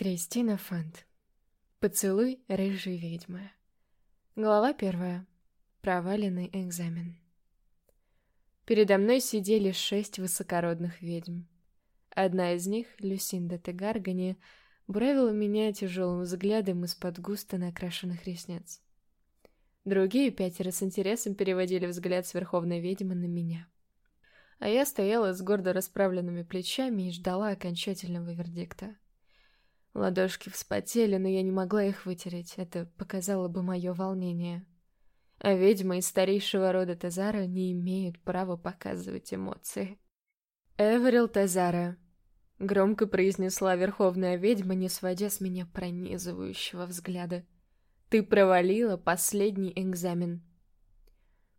Кристина Фант. Поцелуй рыжей ведьмы. Глава первая. Проваленный экзамен. Передо мной сидели шесть высокородных ведьм. Одна из них, Люсинда Тегаргани, буравила меня тяжелым взглядом из-под густо накрашенных ресниц. Другие пятеро с интересом переводили взгляд с верховной ведьмы на меня. А я стояла с гордо расправленными плечами и ждала окончательного вердикта. Ладошки вспотели, но я не могла их вытереть, это показало бы мое волнение. А ведьмы из старейшего рода Тазара не имеют права показывать эмоции. «Эверил Тазара», — громко произнесла верховная ведьма, не сводя с меня пронизывающего взгляда. «Ты провалила последний экзамен».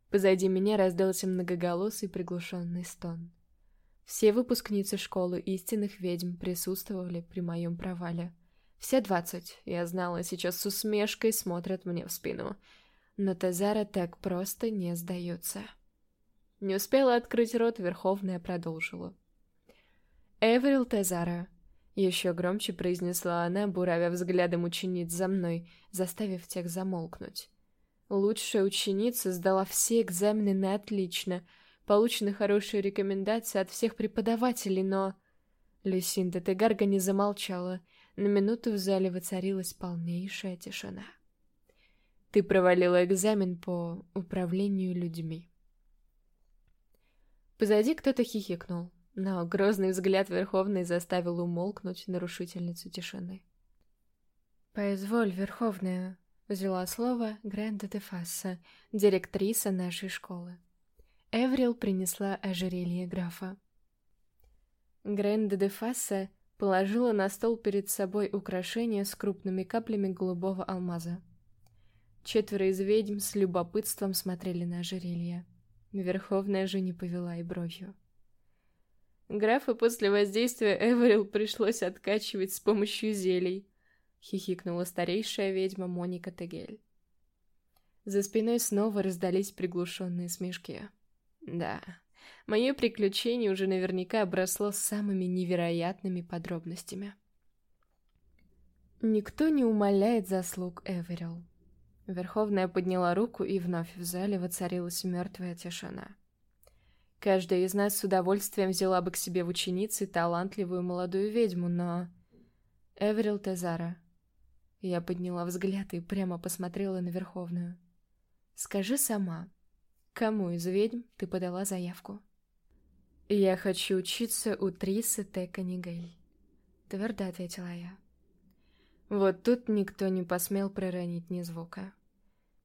Позади меня раздался многоголосый приглушенный стон. Все выпускницы школы истинных ведьм присутствовали при моем провале. Все двадцать, я знала, сейчас с усмешкой смотрят мне в спину. Но Тазара так просто не сдается. Не успела открыть рот, Верховная продолжила. «Эврил Тазара», — еще громче произнесла она, буравя взглядом учениц за мной, заставив тех замолкнуть. Лучшая ученица сдала все экзамены на отлично — Получены хорошие рекомендации от всех преподавателей, но... Люсинда Тегарга не замолчала. На минуту в зале воцарилась полнейшая тишина. Ты провалила экзамен по управлению людьми. Позади кто-то хихикнул, но грозный взгляд Верховной заставил умолкнуть нарушительницу тишины. «Позволь, Верховная», — взяла слово Гренда де Фасса, директриса нашей школы. Эврил принесла ожерелье графа. Гренда де Фассе положила на стол перед собой украшение с крупными каплями голубого алмаза. Четверо из ведьм с любопытством смотрели на ожерелье. Верховная же не повела и бровью. Графа после воздействия Эверил пришлось откачивать с помощью зелий, хихикнула старейшая ведьма Моника Тегель. За спиной снова раздались приглушенные смешки. Да, мое приключение уже наверняка обросло самыми невероятными подробностями. Никто не умаляет заслуг Эверил. Верховная подняла руку, и вновь в зале воцарилась мертвая тишина. Каждая из нас с удовольствием взяла бы к себе в ученицы талантливую молодую ведьму, но... Эверил Тезара. Я подняла взгляд и прямо посмотрела на Верховную. «Скажи сама, Кому из ведьм ты подала заявку? Я хочу учиться у Трисы Теканигель. Твердо ответила я. Вот тут никто не посмел проронить ни звука.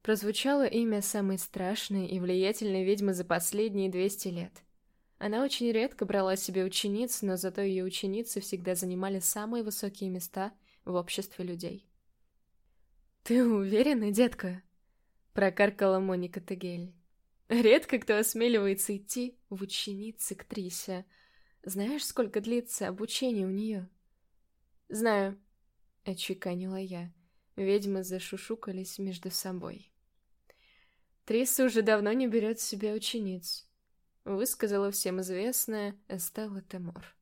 Прозвучало имя самой страшной и влиятельной ведьмы за последние 200 лет. Она очень редко брала себе учениц, но зато ее ученицы всегда занимали самые высокие места в обществе людей. «Ты уверена, детка?» — прокаркала Моника Тегель. Редко кто осмеливается идти в ученицы к Трисе. Знаешь, сколько длится обучение у нее? Знаю, отчеканила я. Ведьмы зашушукались между собой. Триса уже давно не берет себе учениц. Высказала всем известная Эстелла Темор.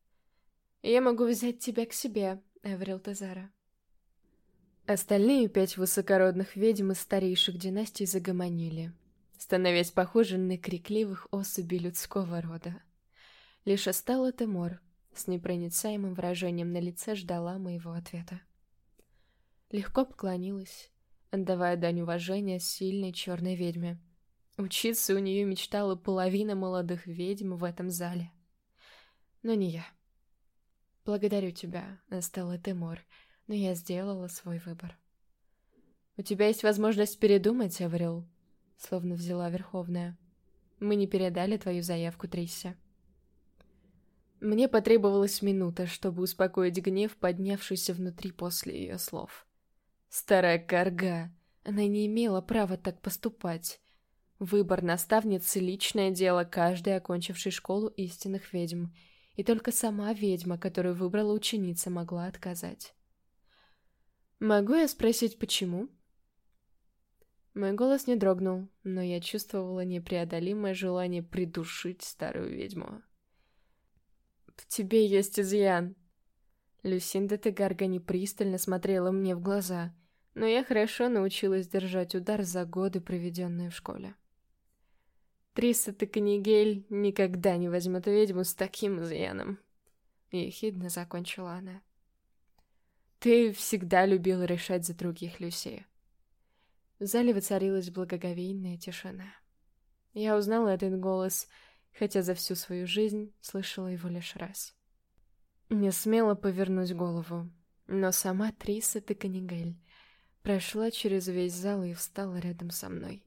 Я могу взять тебя к себе, Эврил Тазара. Остальные пять высокородных ведьм из старейших династий загомонили становясь похожей на крикливых особей людского рода. Лишь остала Темор, с непроницаемым выражением на лице ждала моего ответа. Легко поклонилась, отдавая дань уважения сильной черной ведьме. Учиться у нее мечтала половина молодых ведьм в этом зале. Но не я. Благодарю тебя, Стелла Темор, но я сделала свой выбор. У тебя есть возможность передумать, Аврил, словно взяла Верховная. «Мы не передали твою заявку, Трисси». Мне потребовалась минута, чтобы успокоить гнев, поднявшийся внутри после ее слов. Старая корга, она не имела права так поступать. Выбор наставницы — личное дело каждой окончившей школу истинных ведьм, и только сама ведьма, которую выбрала ученица, могла отказать. «Могу я спросить, почему?» Мой голос не дрогнул, но я чувствовала непреодолимое желание придушить старую ведьму. «В тебе есть изъян!» Люсинда Тегаргани пристально смотрела мне в глаза, но я хорошо научилась держать удар за годы, проведенные в школе. Триса Теканигель никогда не возьмет ведьму с таким изъяном. Ехидно закончила она. Ты всегда любила решать за других, Люсия. В зале воцарилась благоговейная тишина. Я узнала этот голос, хотя за всю свою жизнь слышала его лишь раз. Не смела повернуть голову, но сама Триса Теканигель прошла через весь зал и встала рядом со мной.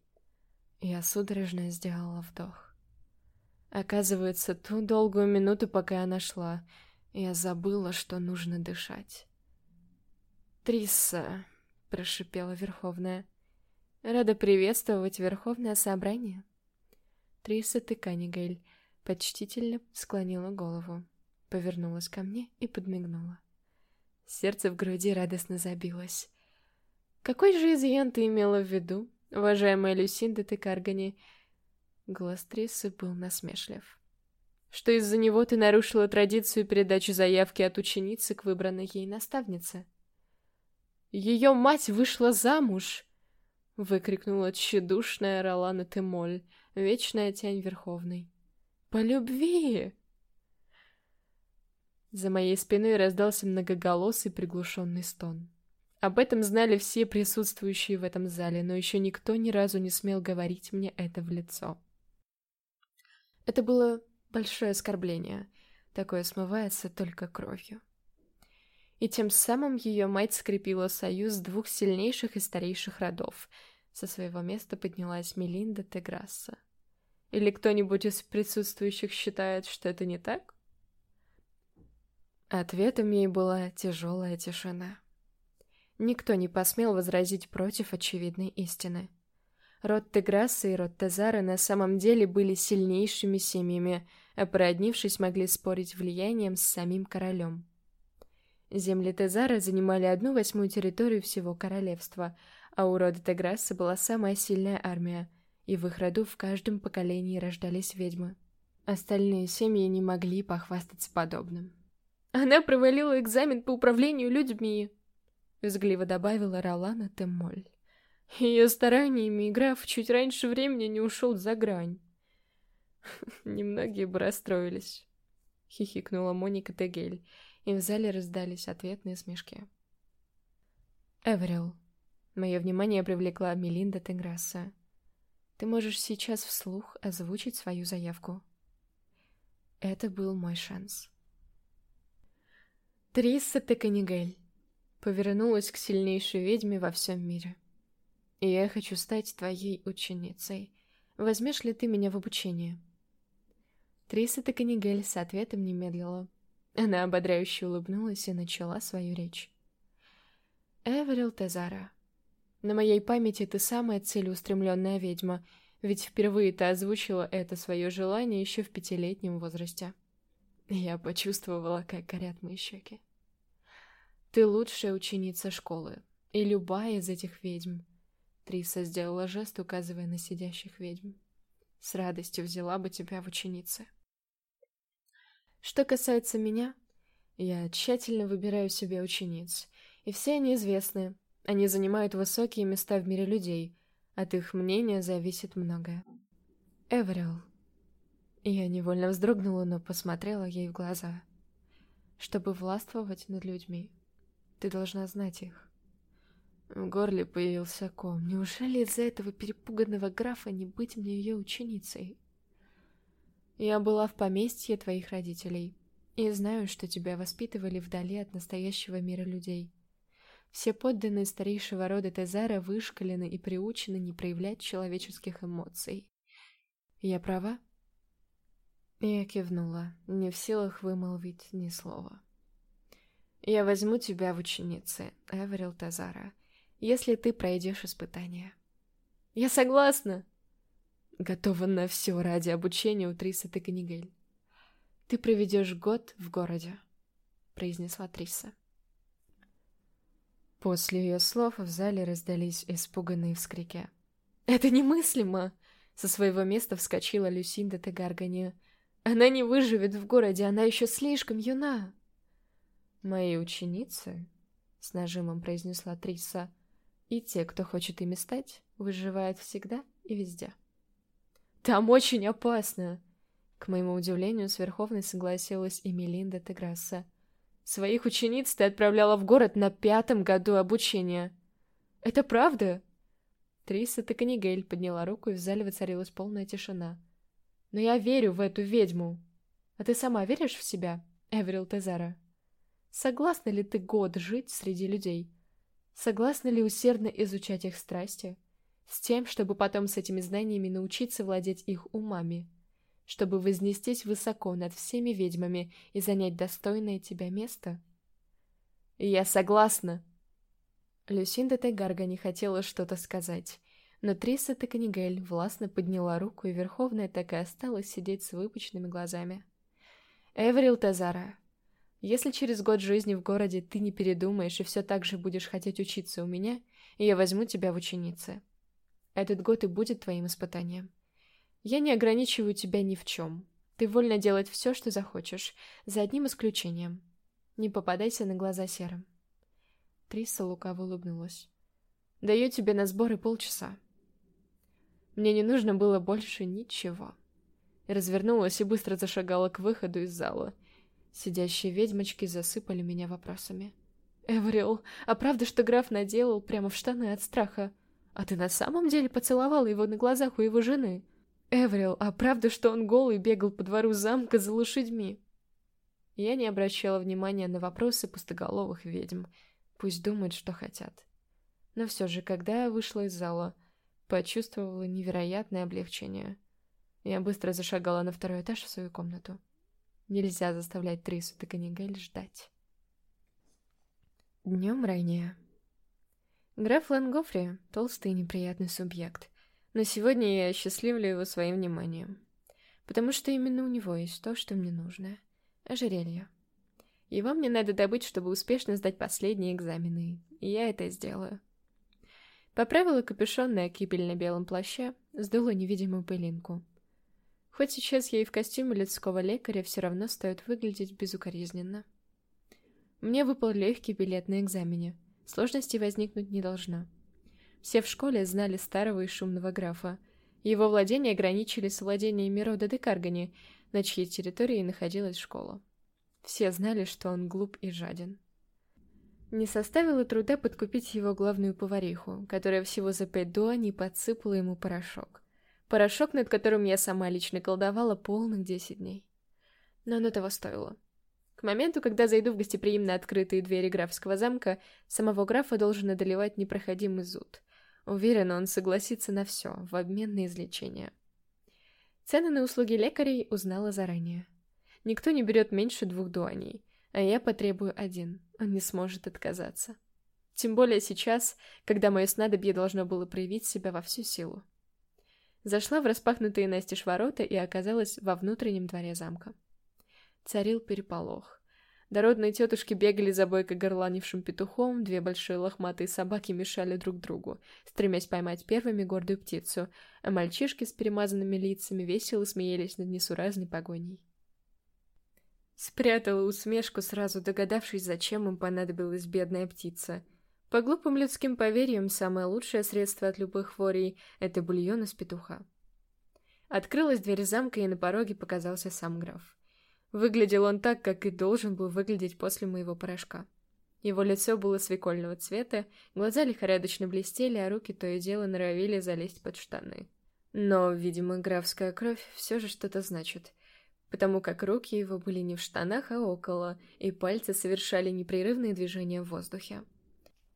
Я судорожно сделала вдох. Оказывается, ту долгую минуту, пока она шла, я забыла, что нужно дышать. «Триса», — прошипела Верховная, — «рада приветствовать Верховное Собрание». Триса Тыканигель почтительно склонила голову, повернулась ко мне и подмигнула. Сердце в груди радостно забилось. «Какой же изъян ты имела в виду?» Уважаемая Люсинда Текаргани, голос Трисы был насмешлив. Что из-за него ты нарушила традицию передачи заявки от ученицы к выбранной ей наставнице? Ее мать вышла замуж! Выкрикнула тщедушная Ролана Темоль, вечная тень Верховной. По любви! За моей спиной раздался многоголосый приглушенный стон. Об этом знали все присутствующие в этом зале, но еще никто ни разу не смел говорить мне это в лицо. Это было большое оскорбление. Такое смывается только кровью. И тем самым ее мать скрепила союз двух сильнейших и старейших родов. Со своего места поднялась Мелинда Теграсса. Или кто-нибудь из присутствующих считает, что это не так? Ответом ей была тяжелая тишина. Никто не посмел возразить против очевидной истины. Род Теграса и род Тазара на самом деле были сильнейшими семьями, а породнившись могли спорить влиянием с самим королем. Земли Тезара занимали одну восьмую территорию всего королевства, а у рода Теграса была самая сильная армия, и в их роду в каждом поколении рождались ведьмы. Остальные семьи не могли похвастаться подобным. Она провалила экзамен по управлению людьми, — визгливо добавила Ролана Теммоль. Ее стараниями граф чуть раньше времени не ушел за грань. Немногие бы расстроились, — хихикнула Моника Тегель, и в зале раздались ответные смешки. Эврил. Мое внимание привлекла Мелинда Теграсса. Ты можешь сейчас вслух озвучить свою заявку. Это был мой шанс. Триса Теканигель повернулась к сильнейшей ведьме во всем мире. «Я хочу стать твоей ученицей. Возьмешь ли ты меня в обучение?» Триса Теканигель с ответом не медлила. Она ободряюще улыбнулась и начала свою речь. «Эверил Тезара, на моей памяти ты самая целеустремленная ведьма, ведь впервые ты озвучила это свое желание еще в пятилетнем возрасте». Я почувствовала, как горят мои щеки. Ты лучшая ученица школы, и любая из этих ведьм. Триса сделала жест, указывая на сидящих ведьм. С радостью взяла бы тебя в ученицы. Что касается меня, я тщательно выбираю себе учениц, и все они известны. Они занимают высокие места в мире людей, от их мнения зависит многое. Эврил. Я невольно вздрогнула, но посмотрела ей в глаза. Чтобы властвовать над людьми, ты должна знать их. В горле появился ком. Неужели из-за этого перепуганного графа не быть мне ее ученицей? Я была в поместье твоих родителей и знаю, что тебя воспитывали вдали от настоящего мира людей. Все подданные старейшего рода Тезара вышкалены и приучены не проявлять человеческих эмоций. Я права? Я кивнула, не в силах вымолвить ни слова. «Я возьму тебя в ученицы», — говорил Тазара, — «если ты пройдешь испытание». «Я согласна!» «Готова на все ради обучения у Триса Теканигель». «Ты проведешь год в городе», — произнесла Триса. После ее слов в зале раздались испуганные вскрики. «Это немыслимо!» Со своего места вскочила Люсинда Тегаргани. «Она не выживет в городе, она еще слишком юна!» «Мои ученицы», — с нажимом произнесла Триса, — «и те, кто хочет ими стать, выживают всегда и везде». «Там очень опасно!» К моему удивлению, с Верховной согласилась и Мелинда Теграсса. «Своих учениц ты отправляла в город на пятом году обучения». «Это правда?» Триса Теканигель подняла руку, и в зале воцарилась полная тишина. «Но я верю в эту ведьму. А ты сама веришь в себя, Эверил Тезара? Согласна ли ты год жить среди людей? Согласна ли усердно изучать их страсти?» С тем, чтобы потом с этими знаниями научиться владеть их умами. Чтобы вознестись высоко над всеми ведьмами и занять достойное тебя место. «Я согласна!» Люсинда Тегарга не хотела что-то сказать, но Триса Теканигель властно подняла руку, и Верховная так и осталась сидеть с выпученными глазами. «Эврил Тазара, если через год жизни в городе ты не передумаешь и все так же будешь хотеть учиться у меня, я возьму тебя в ученицы. Этот год и будет твоим испытанием. Я не ограничиваю тебя ни в чем. Ты вольна делать все, что захочешь, за одним исключением. Не попадайся на глаза серым. Триса лукаво улыбнулась. Даю тебе на сборы полчаса. Мне не нужно было больше ничего. Развернулась и быстро зашагала к выходу из зала. Сидящие ведьмочки засыпали меня вопросами. «Эврил, а правда, что граф наделал прямо в штаны от страха?» А ты на самом деле поцеловала его на глазах у его жены? Эврил, а правда, что он голый бегал по двору замка за лошадьми? Я не обращала внимания на вопросы пустоголовых ведьм. Пусть думают, что хотят. Но все же, когда я вышла из зала, почувствовала невероятное облегчение. Я быстро зашагала на второй этаж в свою комнату. Нельзя заставлять Трису Теканигель ждать. Днем ранее. Граф Лангофри — толстый и неприятный субъект, но сегодня я счастливлю его своим вниманием. Потому что именно у него есть то, что мне нужно — ожерелье. Его мне надо добыть, чтобы успешно сдать последние экзамены, и я это сделаю. Поправила капюшон на кипель на белом плаще, сдула невидимую пылинку. Хоть сейчас я и в костюме людского лекаря, все равно стоит выглядеть безукоризненно. Мне выпал легкий билет на экзамене — Сложностей возникнуть не должно. Все в школе знали старого и шумного графа. Его владения ограничились владениями рода Декаргани, на чьей территории находилась школа. Все знали, что он глуп и жаден. Не составило труда подкупить его главную повариху, которая всего за пять дуаней подсыпала ему порошок. Порошок, над которым я сама лично колдовала полных десять дней. Но оно того стоило. К моменту, когда зайду в гостеприимно открытые двери графского замка, самого графа должен одолевать непроходимый зуд. Уверена, он согласится на все, в обмен на излечение. Цены на услуги лекарей узнала заранее. Никто не берет меньше двух дуаней, а я потребую один, он не сможет отказаться. Тем более сейчас, когда мое снадобье должно было проявить себя во всю силу. Зашла в распахнутые настежь ворота и оказалась во внутреннем дворе замка. Царил переполох. Дородные тетушки бегали за бойко горланившим петухом, две большие лохматые собаки мешали друг другу, стремясь поймать первыми гордую птицу, а мальчишки с перемазанными лицами весело смеялись над несуразной погоней. Спрятала усмешку, сразу догадавшись, зачем им понадобилась бедная птица. По глупым людским поверьям, самое лучшее средство от любых хворей — это бульон из петуха. Открылась дверь замка, и на пороге показался сам граф. Выглядел он так, как и должен был выглядеть после моего порошка. Его лицо было свекольного цвета, глаза лихорадочно блестели, а руки то и дело норовили залезть под штаны. Но, видимо, графская кровь все же что-то значит, потому как руки его были не в штанах, а около, и пальцы совершали непрерывные движения в воздухе.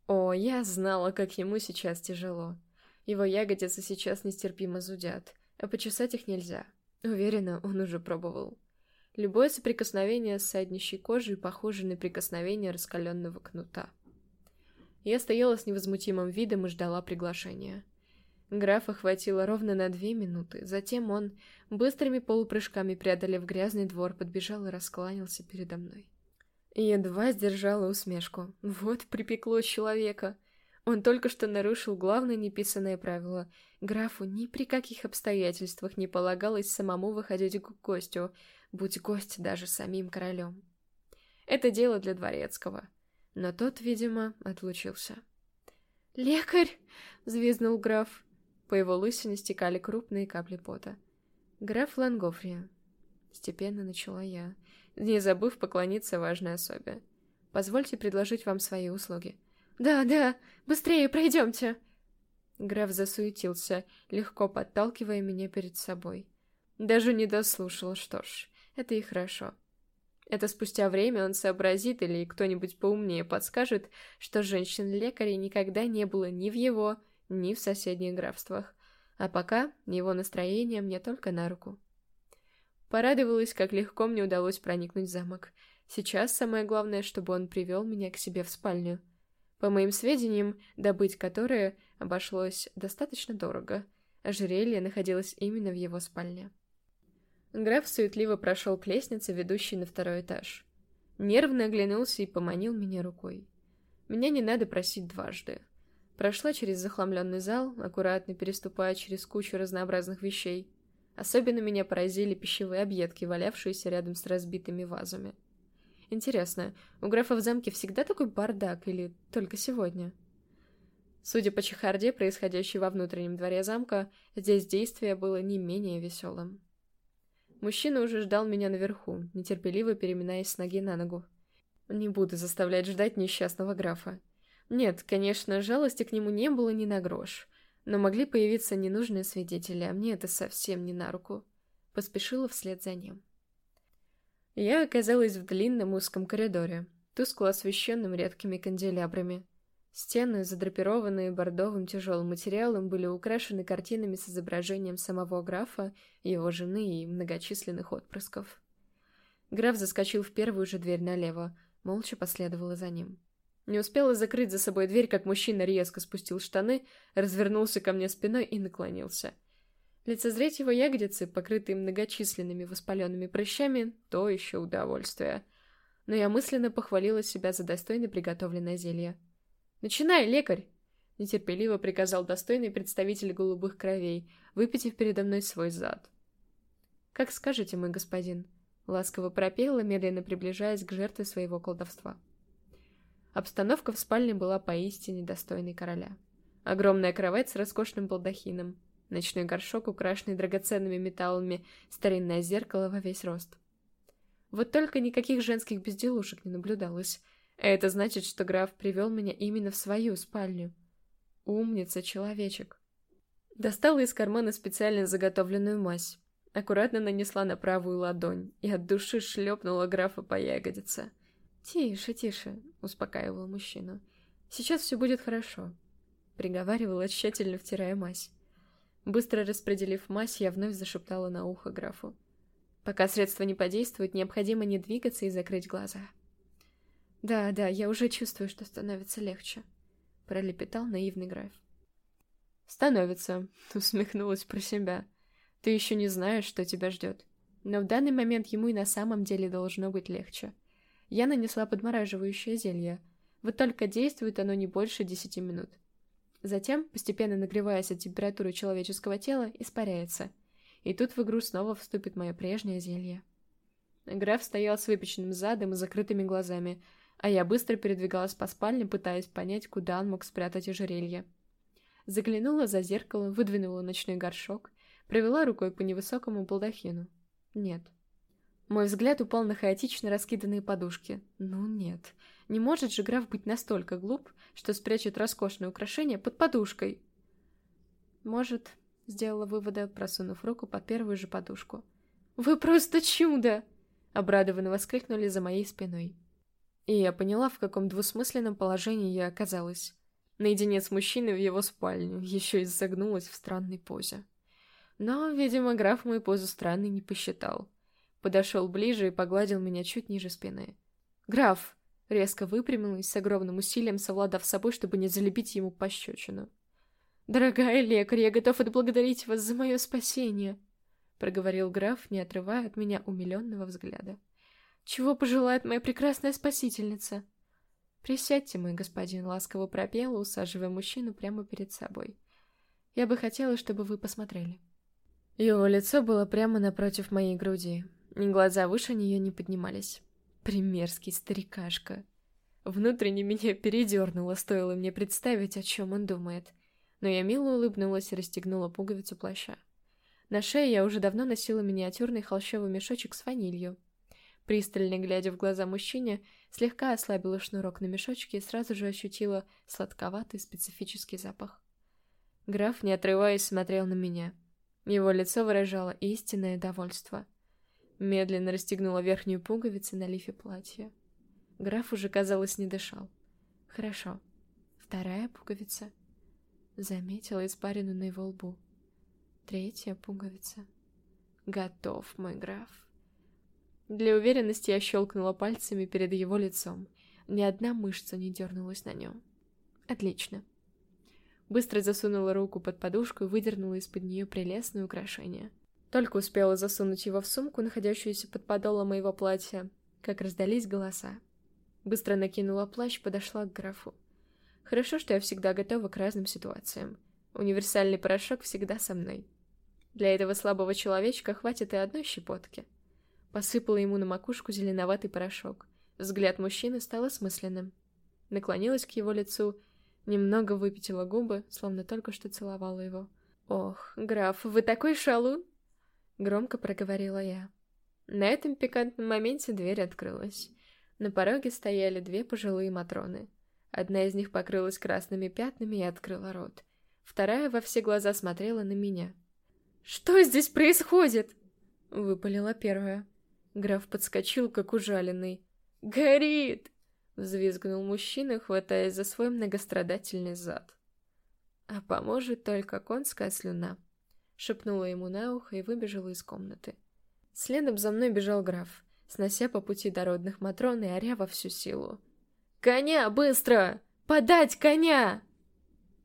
О, я знала, как ему сейчас тяжело. Его ягодицы сейчас нестерпимо зудят, а почесать их нельзя. Уверена, он уже пробовал. Любое соприкосновение с саднищей кожей похоже на прикосновение раскаленного кнута. Я стояла с невозмутимым видом и ждала приглашения. Графа хватило ровно на две минуты. Затем он, быстрыми полупрыжками преодолев грязный двор, подбежал и раскланялся передо мной. Едва сдержала усмешку. Вот припекло человека. Он только что нарушил главное неписанное правило. Графу ни при каких обстоятельствах не полагалось самому выходить к гостю, будь гость даже самим королем. Это дело для дворецкого. Но тот, видимо, отлучился. «Лекарь!» — взвизнул граф. По его лысине стекали крупные капли пота. «Граф Лангофрия», — степенно начала я, не забыв поклониться важной особе. «Позвольте предложить вам свои услуги». «Да, да, быстрее пройдемте!» Граф засуетился, легко подталкивая меня перед собой. Даже не дослушал, что ж, это и хорошо. Это спустя время он сообразит или кто-нибудь поумнее подскажет, что женщин-лекарей никогда не было ни в его, ни в соседних графствах. А пока его настроение мне только на руку. Порадовалась, как легко мне удалось проникнуть в замок. Сейчас самое главное, чтобы он привел меня к себе в спальню. По моим сведениям, добыть которое обошлось достаточно дорого. Ожерелье находилось именно в его спальне. Граф суетливо прошел к лестнице, ведущей на второй этаж. Нервно оглянулся и поманил меня рукой. Меня не надо просить дважды. Прошла через захламленный зал, аккуратно переступая через кучу разнообразных вещей. Особенно меня поразили пищевые объедки, валявшиеся рядом с разбитыми вазами. Интересно, у графа в замке всегда такой бардак или только сегодня? Судя по чехарде, происходящей во внутреннем дворе замка, здесь действие было не менее веселым. Мужчина уже ждал меня наверху, нетерпеливо переминаясь с ноги на ногу. Не буду заставлять ждать несчастного графа. Нет, конечно, жалости к нему не было ни на грош, но могли появиться ненужные свидетели, а мне это совсем не на руку. Поспешила вслед за ним. Я оказалась в длинном узком коридоре, тускло освещенном редкими канделябрами. Стены, задрапированные бордовым тяжелым материалом, были украшены картинами с изображением самого графа, его жены и многочисленных отпрысков. Граф заскочил в первую же дверь налево, молча последовала за ним. Не успела закрыть за собой дверь, как мужчина резко спустил штаны, развернулся ко мне спиной и наклонился. Лицезреть его ягодицы, покрытые многочисленными воспаленными прыщами, то еще удовольствие. Но я мысленно похвалила себя за достойно приготовленное зелье. «Начинай, лекарь!» — нетерпеливо приказал достойный представитель голубых кровей, выпитив передо мной свой зад. «Как скажете, мой господин», — ласково пропела, медленно приближаясь к жертве своего колдовства. Обстановка в спальне была поистине достойной короля. Огромная кровать с роскошным балдахином, ночной горшок, украшенный драгоценными металлами, старинное зеркало во весь рост. Вот только никаких женских безделушек не наблюдалось, это значит, что граф привел меня именно в свою спальню. Умница, человечек. Достала из кармана специально заготовленную мазь. Аккуратно нанесла на правую ладонь и от души шлепнула графа по ягодице. «Тише, тише», — успокаивал мужчину. «Сейчас все будет хорошо», — приговаривала, тщательно втирая мазь. Быстро распределив мазь, я вновь зашептала на ухо графу. «Пока средство не подействует, необходимо не двигаться и закрыть глаза». «Да, да, я уже чувствую, что становится легче», — пролепетал наивный граф. «Становится», — усмехнулась про себя. «Ты еще не знаешь, что тебя ждет. Но в данный момент ему и на самом деле должно быть легче. Я нанесла подмораживающее зелье. Вот только действует оно не больше десяти минут. Затем, постепенно нагреваясь от температуры человеческого тела, испаряется. И тут в игру снова вступит мое прежнее зелье». Граф стоял с выпеченным задом и закрытыми глазами, а я быстро передвигалась по спальне, пытаясь понять, куда он мог спрятать ожерелье. Заглянула за зеркало, выдвинула ночной горшок, провела рукой по невысокому балдахину. Нет. Мой взгляд упал на хаотично раскиданные подушки. Ну нет, не может же граф быть настолько глуп, что спрячет роскошное украшение под подушкой. Может, сделала вывода, просунув руку под первую же подушку. «Вы просто чудо!» — обрадованно воскликнули за моей спиной. И я поняла, в каком двусмысленном положении я оказалась. Наедине с мужчиной в его спальню, еще и загнулась в странной позе. Но, видимо, граф мою позу странной не посчитал. Подошел ближе и погладил меня чуть ниже спины. «Граф!» — резко выпрямилась с огромным усилием, совладав собой, чтобы не залепить ему пощечину. «Дорогая лекарь, я готов отблагодарить вас за мое спасение!» — проговорил граф, не отрывая от меня умиленного взгляда. Чего пожелает моя прекрасная спасительница? Присядьте, мой господин, ласково пропела, усаживая мужчину прямо перед собой. Я бы хотела, чтобы вы посмотрели. Его лицо было прямо напротив моей груди, и глаза выше нее не поднимались. Примерский старикашка. Внутренне меня передернуло, стоило мне представить, о чем он думает. Но я мило улыбнулась и расстегнула пуговицу плаща. На шее я уже давно носила миниатюрный холщовый мешочек с ванилью. Пристально глядя в глаза мужчине, слегка ослабила шнурок на мешочке и сразу же ощутила сладковатый специфический запах. Граф, не отрываясь, смотрел на меня. Его лицо выражало истинное довольство. Медленно расстегнула верхнюю пуговицу на лифе платья. Граф уже, казалось, не дышал. Хорошо. Вторая пуговица. Заметила испарину на его лбу. Третья пуговица. Готов, мой граф. Для уверенности я щелкнула пальцами перед его лицом. Ни одна мышца не дернулась на нем. Отлично. Быстро засунула руку под подушку и выдернула из-под нее прелестное украшение. Только успела засунуть его в сумку, находящуюся под подолом моего платья, как раздались голоса. Быстро накинула плащ, подошла к графу. Хорошо, что я всегда готова к разным ситуациям. Универсальный порошок всегда со мной. Для этого слабого человечка хватит и одной щепотки. Посыпала ему на макушку зеленоватый порошок. Взгляд мужчины стал осмысленным. Наклонилась к его лицу, немного выпятила губы, словно только что целовала его. «Ох, граф, вы такой шалун!» Громко проговорила я. На этом пикантном моменте дверь открылась. На пороге стояли две пожилые матроны. Одна из них покрылась красными пятнами и открыла рот. Вторая во все глаза смотрела на меня. «Что здесь происходит?» — выпалила первая. Граф подскочил, как ужаленный. «Горит!» — взвизгнул мужчина, хватаясь за свой многострадательный зад. «А поможет только конская слюна», — шепнула ему на ухо и выбежала из комнаты. Следом за мной бежал граф снося по пути дородных Матрон и оря во всю силу. «Коня, быстро! Подать коня!»